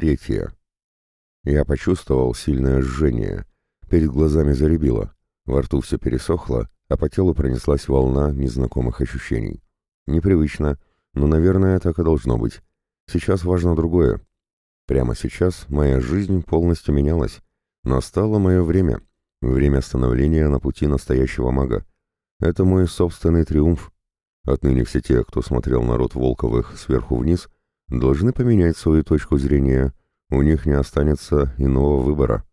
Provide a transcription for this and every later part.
Третье. Я почувствовал сильное жжение. Перед глазами заребило. Во рту все пересохло, а по телу пронеслась волна незнакомых ощущений. Непривычно, но, наверное, так и должно быть. Сейчас важно другое. Прямо сейчас моя жизнь полностью менялась. Настало мое время. Время становления на пути настоящего мага. Это мой собственный триумф. Отныне все те, кто смотрел народ Волковых сверху вниз, должны поменять свою точку зрения. У них не останется иного выбора.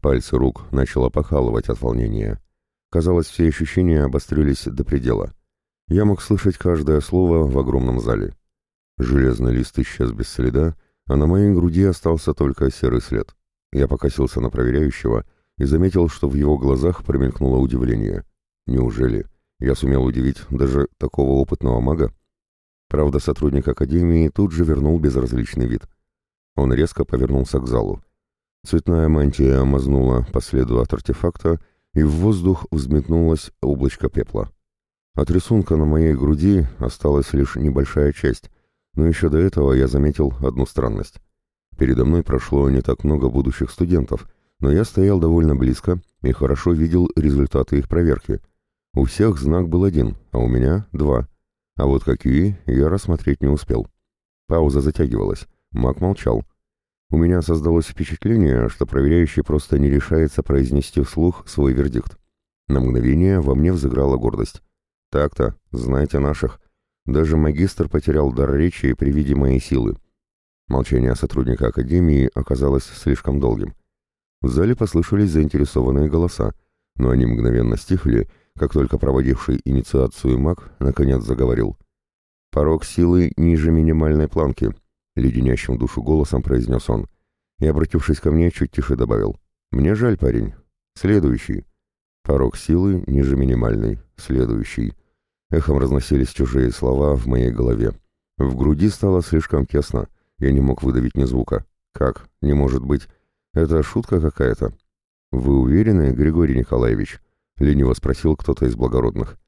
Пальцы рук начало покалывать от волнения. Казалось, все ощущения обострились до предела. Я мог слышать каждое слово в огромном зале. Железный лист исчез без следа, а на моей груди остался только серый след. Я покосился на проверяющего и заметил, что в его глазах промелькнуло удивление. Неужели я сумел удивить даже такого опытного мага? Правда, сотрудник Академии тут же вернул безразличный вид. Он резко повернулся к залу. Цветная мантия мазнула по следу от артефакта, и в воздух взметнулось облачко пепла. От рисунка на моей груди осталась лишь небольшая часть, но еще до этого я заметил одну странность. Передо мной прошло не так много будущих студентов, но я стоял довольно близко и хорошо видел результаты их проверки. У всех знак был один, а у меня два. А вот какие, я рассмотреть не успел. Пауза затягивалась. Маг молчал. У меня создалось впечатление, что проверяющий просто не решается произнести вслух свой вердикт. На мгновение во мне взыграла гордость. Так-то, знайте наших. Даже магистр потерял дар речи при виде моей силы. Молчание сотрудника Академии оказалось слишком долгим. В зале послышались заинтересованные голоса, но они мгновенно стихли, как только проводивший инициацию маг наконец заговорил. «Порог силы ниже минимальной планки», леденящим душу голосом произнес он, и, обратившись ко мне, чуть тише добавил. «Мне жаль, парень. Следующий». Порог силы ниже минимальной. Следующий. Эхом разносились чужие слова в моей голове. В груди стало слишком тесно. Я не мог выдавить ни звука. «Как? Не может быть. Это шутка какая-то». «Вы уверены, Григорий Николаевич?» — лениво спросил кто-то из благородных.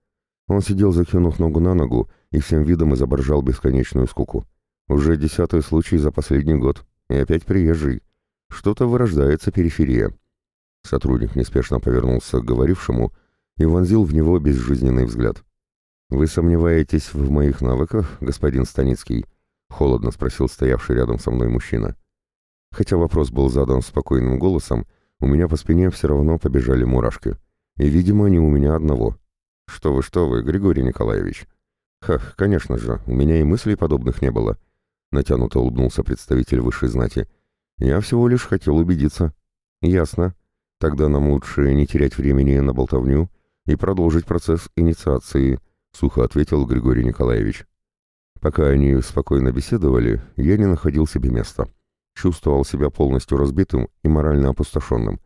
Он сидел, закинув ногу на ногу, и всем видом изображал бесконечную скуку. Уже десятый случай за последний год. И опять приезжий. Что-то вырождается периферия. Сотрудник неспешно повернулся к говорившему и вонзил в него безжизненный взгляд. «Вы сомневаетесь в моих навыках, господин Станицкий?» — холодно спросил стоявший рядом со мной мужчина. Хотя вопрос был задан спокойным голосом, у меня по спине все равно побежали мурашки. И, видимо, не у меня одного. «Что вы, что вы, Григорий Николаевич?» «Хах, конечно же, у меня и мыслей подобных не было. Натянуто улыбнулся представитель высшей знати. «Я всего лишь хотел убедиться». «Ясно. Тогда нам лучше не терять времени на болтовню и продолжить процесс инициации», — сухо ответил Григорий Николаевич. Пока они спокойно беседовали, я не находил себе места. Чувствовал себя полностью разбитым и морально опустошенным.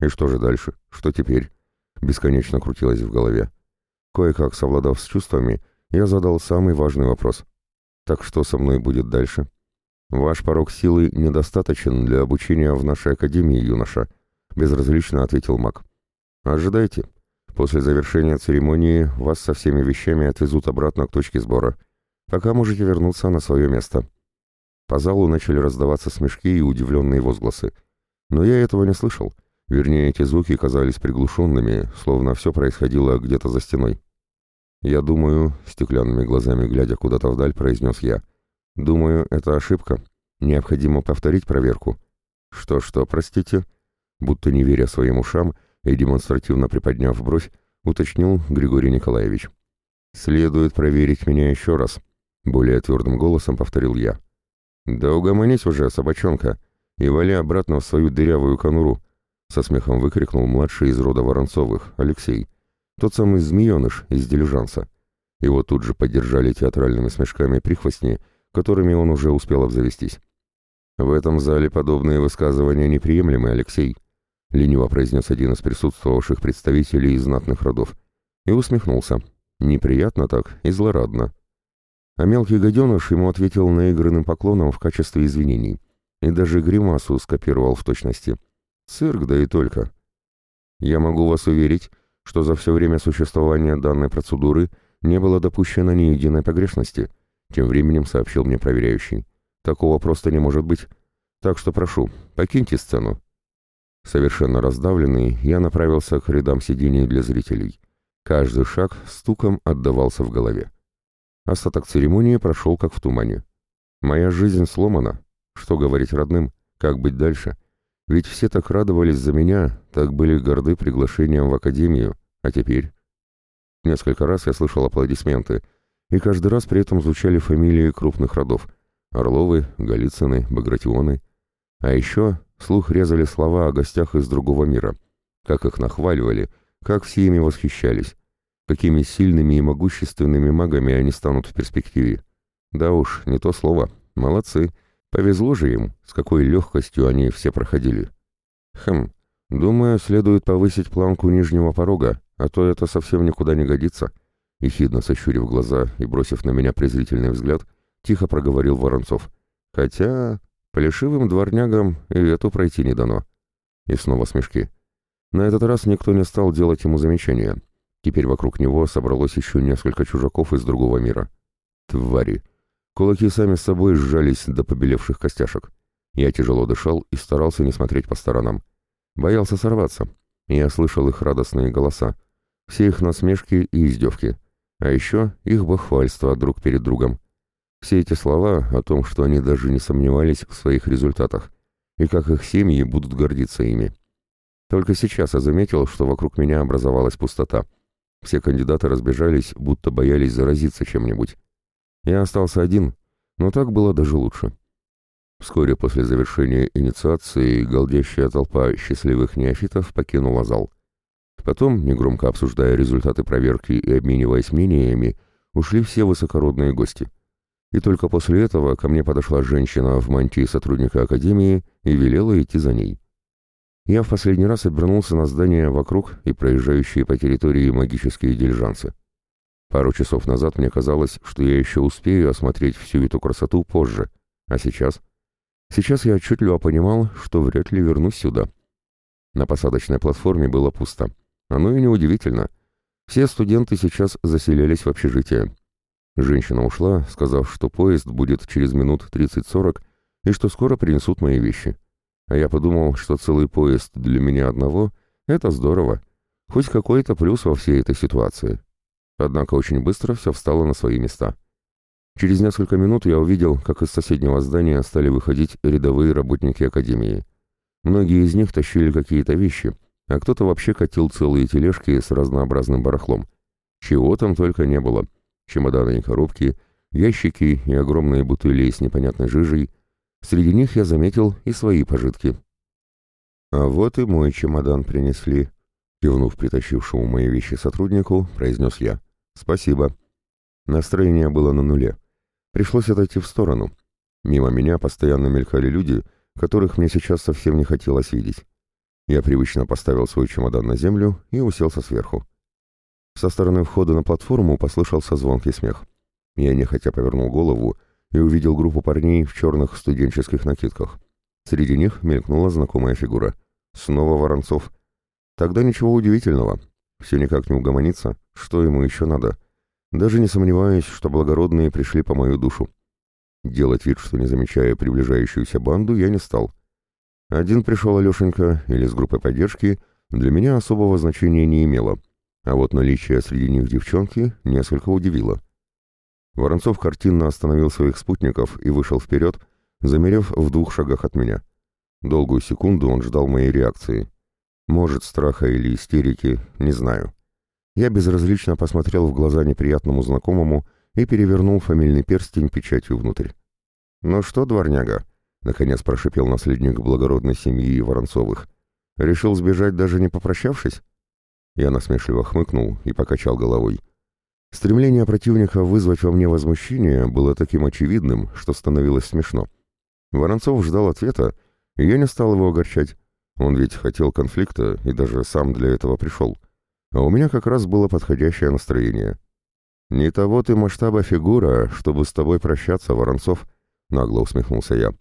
И что же дальше? Что теперь? Бесконечно крутилось в голове. Кое-как совладав с чувствами, я задал самый важный вопрос. Так что со мной будет дальше? Ваш порог силы недостаточен для обучения в нашей академии, юноша, безразлично ответил маг. Ожидайте. После завершения церемонии вас со всеми вещами отвезут обратно к точке сбора. Пока можете вернуться на свое место. По залу начали раздаваться смешки и удивленные возгласы. Но я этого не слышал. Вернее, эти звуки казались приглушенными, словно все происходило где-то за стеной. «Я думаю», — стеклянными глазами глядя куда-то вдаль, произнес я. «Думаю, это ошибка. Необходимо повторить проверку». «Что-что, простите?» Будто не веря своим ушам и демонстративно приподняв бровь, уточнил Григорий Николаевич. «Следует проверить меня еще раз», — более твердым голосом повторил я. «Да угомонись уже, собачонка, и вали обратно в свою дырявую конуру», — со смехом выкрикнул младший из рода Воронцовых, Алексей. Тот самый змееныш из дилижанса. Его тут же поддержали театральными смешками прихвостни, которыми он уже успел обзавестись. «В этом зале подобные высказывания неприемлемы, Алексей», — лениво произнес один из присутствовавших представителей из знатных родов. И усмехнулся. Неприятно так и злорадно. А мелкий гаденыш ему ответил наигранным поклоном в качестве извинений. И даже гримасу скопировал в точности. Цирк, да и только. «Я могу вас уверить, что за все время существования данной процедуры не было допущено ни единой погрешности, тем временем сообщил мне проверяющий. Такого просто не может быть. Так что прошу, покиньте сцену». Совершенно раздавленный, я направился к рядам сидений для зрителей. Каждый шаг стуком отдавался в голове. Остаток церемонии прошел как в тумане. Моя жизнь сломана. Что говорить родным? Как быть дальше? Ведь все так радовались за меня, так были горды приглашением в академию. А теперь? Несколько раз я слышал аплодисменты, и каждый раз при этом звучали фамилии крупных родов. Орловы, Голицыны, Багратионы. А еще слух резали слова о гостях из другого мира. Как их нахваливали, как все ими восхищались. Какими сильными и могущественными магами они станут в перспективе. Да уж, не то слово. Молодцы. Повезло же им, с какой легкостью они все проходили. Хм, думаю, следует повысить планку нижнего порога, а то это совсем никуда не годится. Ехидно сощурив глаза и бросив на меня презрительный взгляд, тихо проговорил Воронцов. Хотя плешивым дворнягам и эту пройти не дано. И снова смешки. На этот раз никто не стал делать ему замечания. Теперь вокруг него собралось еще несколько чужаков из другого мира. Твари! Кулаки сами с собой сжались до побелевших костяшек. Я тяжело дышал и старался не смотреть по сторонам. Боялся сорваться. Я слышал их радостные голоса. Все их насмешки и издевки. А еще их бахвальство друг перед другом. Все эти слова о том, что они даже не сомневались в своих результатах, и как их семьи будут гордиться ими. Только сейчас я заметил, что вокруг меня образовалась пустота. Все кандидаты разбежались, будто боялись заразиться чем-нибудь. Я остался один, но так было даже лучше. Вскоре после завершения инициации голдящая толпа счастливых неофитов покинула зал. Потом, негромко обсуждая результаты проверки и обмениваясь мнениями, ушли все высокородные гости. И только после этого ко мне подошла женщина в мантии сотрудника академии и велела идти за ней. Я в последний раз обернулся на здание вокруг и проезжающие по территории магические дилижансы. Пару часов назад мне казалось, что я еще успею осмотреть всю эту красоту позже. А сейчас? Сейчас я отчетливо понимал, что вряд ли вернусь сюда. На посадочной платформе было пусто. Оно и неудивительно. Все студенты сейчас заселялись в общежитие. Женщина ушла, сказав, что поезд будет через минут 30-40 и что скоро принесут мои вещи. А я подумал, что целый поезд для меня одного — это здорово. Хоть какой-то плюс во всей этой ситуации. Однако очень быстро все встало на свои места. Через несколько минут я увидел, как из соседнего здания стали выходить рядовые работники академии. Многие из них тащили какие-то вещи, а кто-то вообще катил целые тележки с разнообразным барахлом. Чего там только не было. Чемоданы и коробки, ящики и огромные бутыли с непонятной жижей. Среди них я заметил и свои пожитки. «А вот и мой чемодан принесли», Кивнув притащившему мои вещи сотруднику, произнес я. «Спасибо». Настроение было на нуле. Пришлось отойти в сторону. Мимо меня постоянно мелькали люди, которых мне сейчас совсем не хотелось видеть. Я привычно поставил свой чемодан на землю и уселся сверху. Со стороны входа на платформу послышался звонкий смех. Я нехотя повернул голову и увидел группу парней в черных студенческих накидках. Среди них мелькнула знакомая фигура. Снова Воронцов — Тогда ничего удивительного. Все никак не угомонится. Что ему еще надо? Даже не сомневаюсь, что благородные пришли по мою душу. Делать вид, что не замечая приближающуюся банду, я не стал. Один пришел Алешенька или с группой поддержки, для меня особого значения не имело. А вот наличие среди них девчонки несколько удивило. Воронцов картинно остановил своих спутников и вышел вперед, замерев в двух шагах от меня. Долгую секунду он ждал моей реакции. Может, страха или истерики, не знаю. Я безразлично посмотрел в глаза неприятному знакомому и перевернул фамильный перстень печатью внутрь. «Ну что, дворняга?» — наконец прошипел наследник благородной семьи Воронцовых. «Решил сбежать, даже не попрощавшись?» Я насмешливо хмыкнул и покачал головой. Стремление противника вызвать во мне возмущение было таким очевидным, что становилось смешно. Воронцов ждал ответа, и я не стал его огорчать. Он ведь хотел конфликта и даже сам для этого пришел. А у меня как раз было подходящее настроение. «Не того ты масштаба фигура, чтобы с тобой прощаться, Воронцов», — нагло усмехнулся я.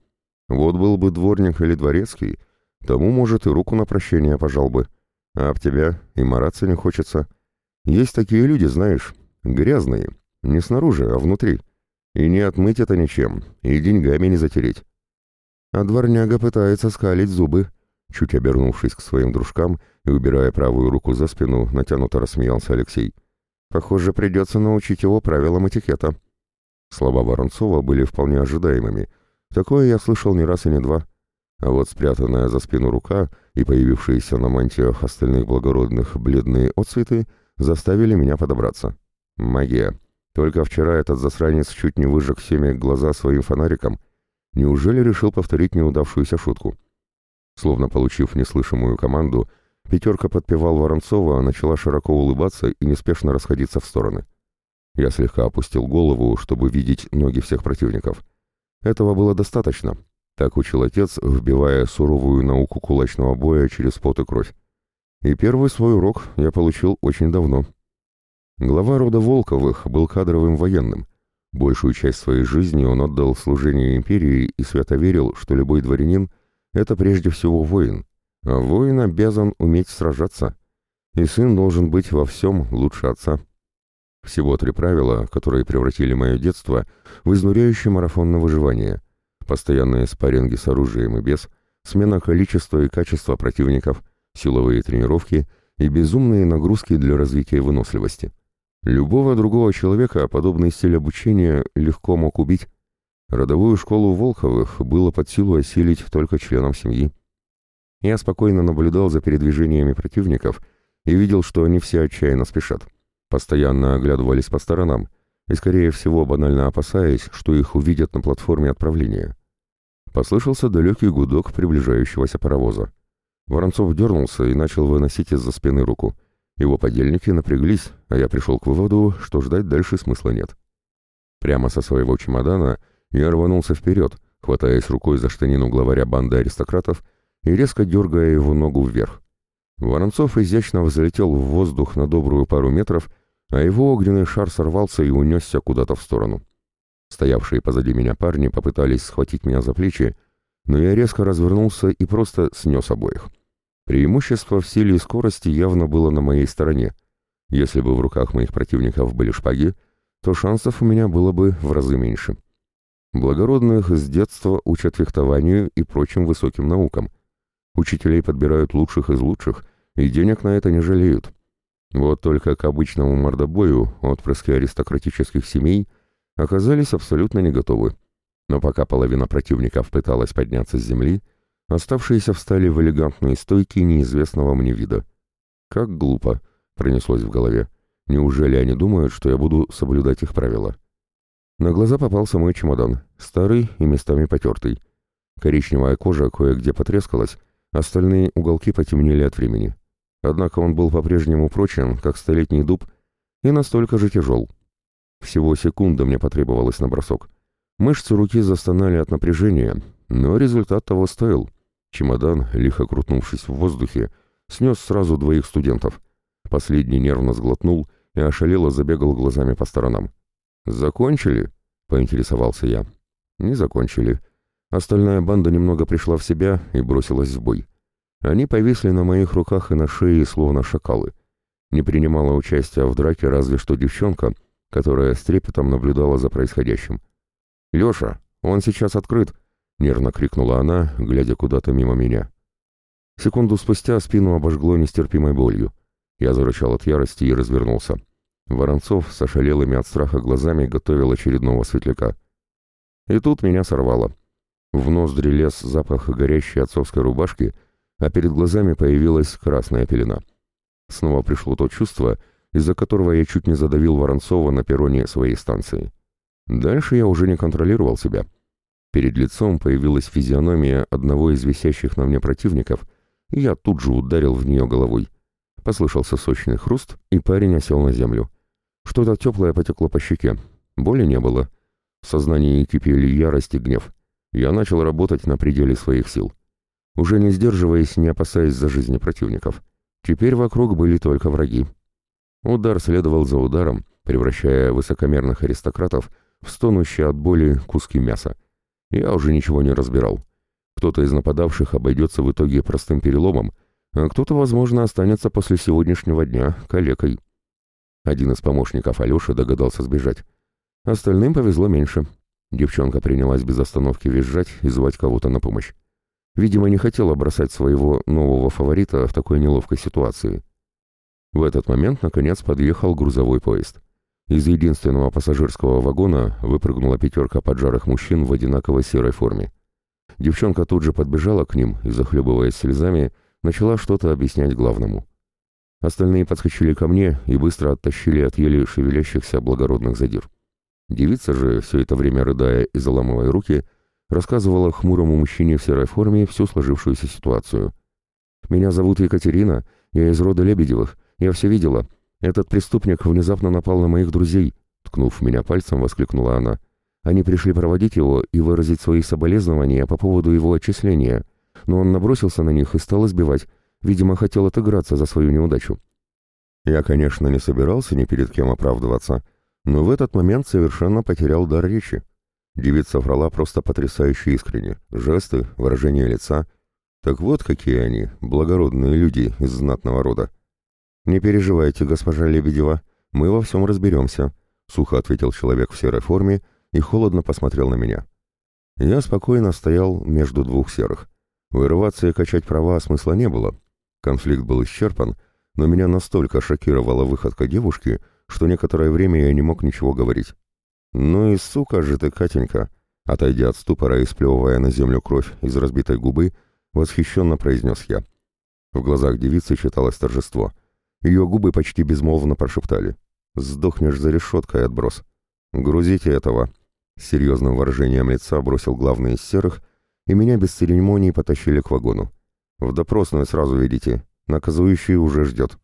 «Вот был бы дворник или дворецкий, тому, может, и руку на прощение пожал бы. А об тебя и мараться не хочется. Есть такие люди, знаешь, грязные, не снаружи, а внутри. И не отмыть это ничем, и деньгами не затереть». а дворняга пытается скалить зубы. Чуть обернувшись к своим дружкам и убирая правую руку за спину, натянуто рассмеялся Алексей. Похоже, придется научить его правилам этикета. Слова Воронцова были вполне ожидаемыми. Такое я слышал не раз и не два. А вот спрятанная за спину рука и появившиеся на мантиях остальных благородных бледные отцветы заставили меня подобраться. Магия. Только вчера этот засранец чуть не выжег всеми глаза своим фонариком. Неужели решил повторить неудавшуюся шутку? Словно получив неслышимую команду, пятерка подпевал Воронцова, начала широко улыбаться и неспешно расходиться в стороны. Я слегка опустил голову, чтобы видеть ноги всех противников. Этого было достаточно. Так учил отец, вбивая суровую науку кулачного боя через пот и кровь. И первый свой урок я получил очень давно. Глава рода Волковых был кадровым военным. Большую часть своей жизни он отдал служению империи и свято верил, что любой дворянин — это прежде всего воин, а воин обязан уметь сражаться, и сын должен быть во всем лучше отца. Всего три правила, которые превратили мое детство в изнуряющий марафон на выживание. Постоянные спарринги с оружием и без, смена количества и качества противников, силовые тренировки и безумные нагрузки для развития выносливости. Любого другого человека подобный стиль обучения легко мог убить. Родовую школу Волховых было под силу осилить только членам семьи. Я спокойно наблюдал за передвижениями противников и видел, что они все отчаянно спешат. Постоянно оглядывались по сторонам и, скорее всего, банально опасаясь, что их увидят на платформе отправления. Послышался далекий гудок приближающегося паровоза. Воронцов дернулся и начал выносить из-за спины руку. Его подельники напряглись, а я пришел к выводу, что ждать дальше смысла нет. Прямо со своего чемодана я рванулся вперед, хватаясь рукой за штанину главаря банды аристократов и резко дергая его ногу вверх. Воронцов изящно взлетел в воздух на добрую пару метров а его огненный шар сорвался и унесся куда-то в сторону. Стоявшие позади меня парни попытались схватить меня за плечи, но я резко развернулся и просто снес обоих. Преимущество в силе и скорости явно было на моей стороне. Если бы в руках моих противников были шпаги, то шансов у меня было бы в разы меньше. Благородных с детства учат фехтованию и прочим высоким наукам. Учителей подбирают лучших из лучших, и денег на это не жалеют. Вот только к обычному мордобою отпрыски аристократических семей оказались абсолютно не готовы. Но пока половина противников пыталась подняться с земли, оставшиеся встали в элегантные стойки неизвестного мне вида. «Как глупо!» — пронеслось в голове. «Неужели они думают, что я буду соблюдать их правила?» На глаза попался мой чемодан, старый и местами потертый. Коричневая кожа кое-где потрескалась, остальные уголки потемнели от времени. Однако он был по-прежнему прочен, как столетний дуб, и настолько же тяжел. Всего секунда мне потребовалось на бросок. Мышцы руки застонали от напряжения, но результат того стоил. Чемодан, лихо крутнувшись в воздухе, снес сразу двоих студентов. Последний нервно сглотнул и ошалело забегал глазами по сторонам. «Закончили?» — поинтересовался я. «Не закончили. Остальная банда немного пришла в себя и бросилась в бой. Они повисли на моих руках и на шее, словно шакалы. Не принимала участия в драке разве что девчонка, которая с трепетом наблюдала за происходящим. «Леша, он сейчас открыт!» — нервно крикнула она, глядя куда-то мимо меня. Секунду спустя спину обожгло нестерпимой болью. Я зарычал от ярости и развернулся. Воронцов с ошалелыми от страха глазами готовил очередного светляка. И тут меня сорвало. В ноздри лез запах горящей отцовской рубашки — а перед глазами появилась красная пелена. Снова пришло то чувство, из-за которого я чуть не задавил Воронцова на перроне своей станции. Дальше я уже не контролировал себя. Перед лицом появилась физиономия одного из висящих на мне противников, и я тут же ударил в нее головой. Послышался сочный хруст, и парень осел на землю. Что-то теплое потекло по щеке. Боли не было. В сознании кипели ярость и гнев. Я начал работать на пределе своих сил уже не сдерживаясь, не опасаясь за жизни противников. Теперь вокруг были только враги. Удар следовал за ударом, превращая высокомерных аристократов в стонущие от боли куски мяса. Я уже ничего не разбирал. Кто-то из нападавших обойдется в итоге простым переломом, а кто-то, возможно, останется после сегодняшнего дня калекой. Один из помощников Алеши догадался сбежать. Остальным повезло меньше. Девчонка принялась без остановки визжать и звать кого-то на помощь. Видимо, не хотела бросать своего нового фаворита в такой неловкой ситуации. В этот момент, наконец, подъехал грузовой поезд. Из единственного пассажирского вагона выпрыгнула пятерка поджарых мужчин в одинаковой серой форме. Девчонка тут же подбежала к ним и, захлебываясь слезами, начала что-то объяснять главному. Остальные подскочили ко мне и быстро оттащили от еле шевелящихся благородных задир. Девица же, все это время рыдая и заламывая руки, рассказывала хмурому мужчине в серой форме всю сложившуюся ситуацию. «Меня зовут Екатерина, я из рода Лебедевых, я все видела. Этот преступник внезапно напал на моих друзей», ткнув меня пальцем, воскликнула она. «Они пришли проводить его и выразить свои соболезнования по поводу его отчисления, но он набросился на них и стал избивать, Видимо, хотел отыграться за свою неудачу. Я, конечно, не собирался ни перед кем оправдываться, но в этот момент совершенно потерял дар речи. Девица врала просто потрясающе искренне. Жесты, выражение лица. Так вот какие они, благородные люди из знатного рода. «Не переживайте, госпожа Лебедева, мы во всем разберемся», — сухо ответил человек в серой форме и холодно посмотрел на меня. Я спокойно стоял между двух серых. Вырываться и качать права смысла не было, Конфликт был исчерпан, но меня настолько шокировала выходка девушки, что некоторое время я не мог ничего говорить. «Ну и сука же ты, Катенька!» Отойдя от ступора и сплевывая на землю кровь из разбитой губы, восхищенно произнес я. В глазах девицы читалось торжество. Ее губы почти безмолвно прошептали. «Сдохнешь за решеткой, отброс!» «Грузите этого!» С серьезным выражением лица бросил главный из серых, и меня без церемоний потащили к вагону. В допросную сразу видите. Наказующий уже ждет.